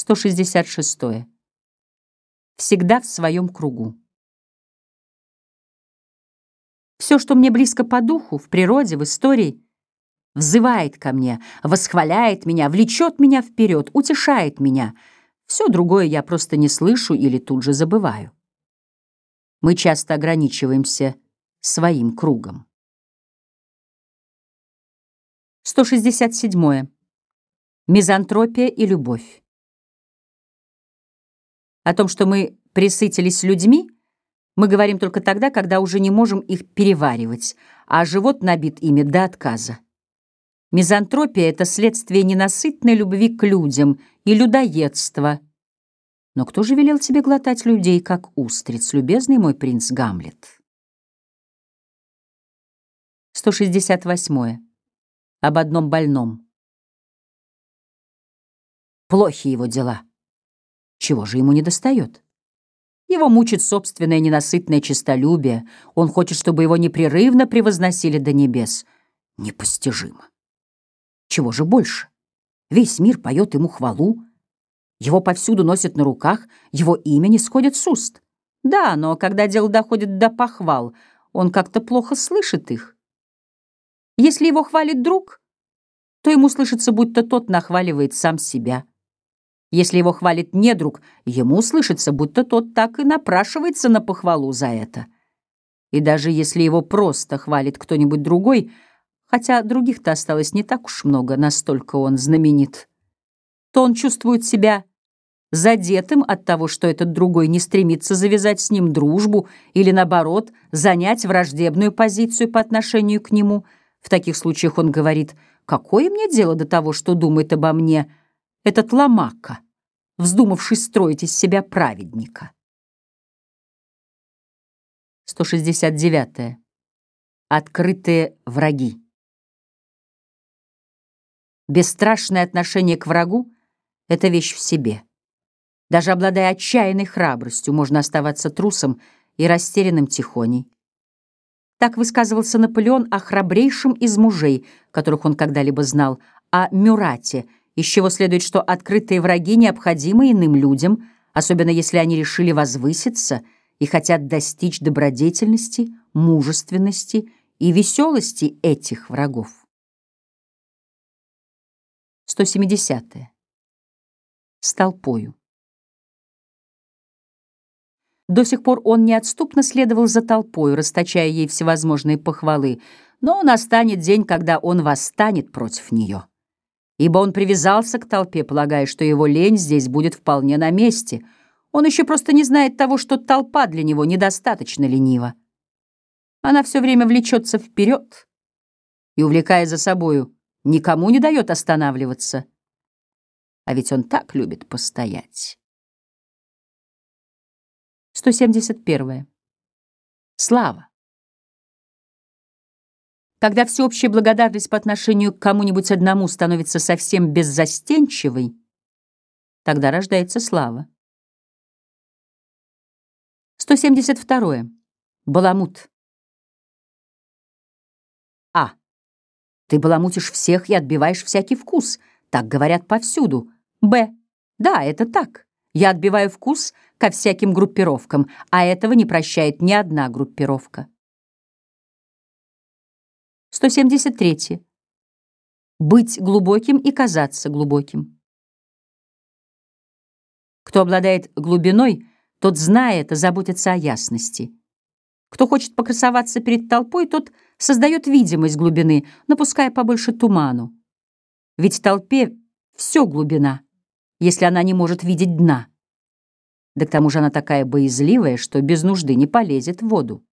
166. Всегда в своем кругу. Все, что мне близко по духу, в природе, в истории, взывает ко мне, восхваляет меня, влечет меня вперед, утешает меня. Все другое я просто не слышу или тут же забываю. Мы часто ограничиваемся своим кругом. 167. Мизантропия и любовь. О том, что мы присытились людьми, мы говорим только тогда, когда уже не можем их переваривать, а живот набит ими до отказа. Мизантропия — это следствие ненасытной любви к людям и людоедства. Но кто же велел тебе глотать людей, как устриц, любезный мой принц Гамлет? 168. Об одном больном. Плохи его дела. Чего же ему не достает? Его мучит собственное ненасытное честолюбие. Он хочет, чтобы его непрерывно превозносили до небес. Непостижимо. Чего же больше? Весь мир поет ему хвалу. Его повсюду носят на руках, его имя не сходит с уст. Да, но когда дело доходит до похвал, он как-то плохо слышит их. Если его хвалит друг, то ему слышится, будто тот нахваливает сам себя. Если его хвалит недруг, ему слышится, будто тот так и напрашивается на похвалу за это. И даже если его просто хвалит кто-нибудь другой, хотя других-то осталось не так уж много, настолько он знаменит, то он чувствует себя задетым от того, что этот другой не стремится завязать с ним дружбу или, наоборот, занять враждебную позицию по отношению к нему. В таких случаях он говорит «Какое мне дело до того, что думает обо мне?» Этот ломака, вздумавший строить из себя праведника. 169. -е. Открытые враги. Бесстрашное отношение к врагу — это вещь в себе. Даже обладая отчаянной храбростью, можно оставаться трусом и растерянным тихоней. Так высказывался Наполеон о храбрейшем из мужей, которых он когда-либо знал, о Мюрате — из чего следует, что открытые враги необходимы иным людям, особенно если они решили возвыситься и хотят достичь добродетельности, мужественности и веселости этих врагов. 170. -е. С толпою. До сих пор он неотступно следовал за толпой, расточая ей всевозможные похвалы, но настанет день, когда он восстанет против нее ибо он привязался к толпе, полагая, что его лень здесь будет вполне на месте. Он еще просто не знает того, что толпа для него недостаточно ленива. Она все время влечется вперед и, увлекая за собою, никому не дает останавливаться. А ведь он так любит постоять. 171. Слава. Когда всеобщая благодарность по отношению к кому-нибудь одному становится совсем беззастенчивой, тогда рождается слава. 172. Баламут. А. Ты баламутишь всех и отбиваешь всякий вкус. Так говорят повсюду. Б. Да, это так. Я отбиваю вкус ко всяким группировкам, а этого не прощает ни одна группировка. 173. Быть глубоким и казаться глубоким. Кто обладает глубиной, тот, зная это, заботится о ясности. Кто хочет покрасоваться перед толпой, тот создает видимость глубины, напуская побольше туману. Ведь в толпе все глубина, если она не может видеть дна. Да к тому же она такая боязливая, что без нужды не полезет в воду.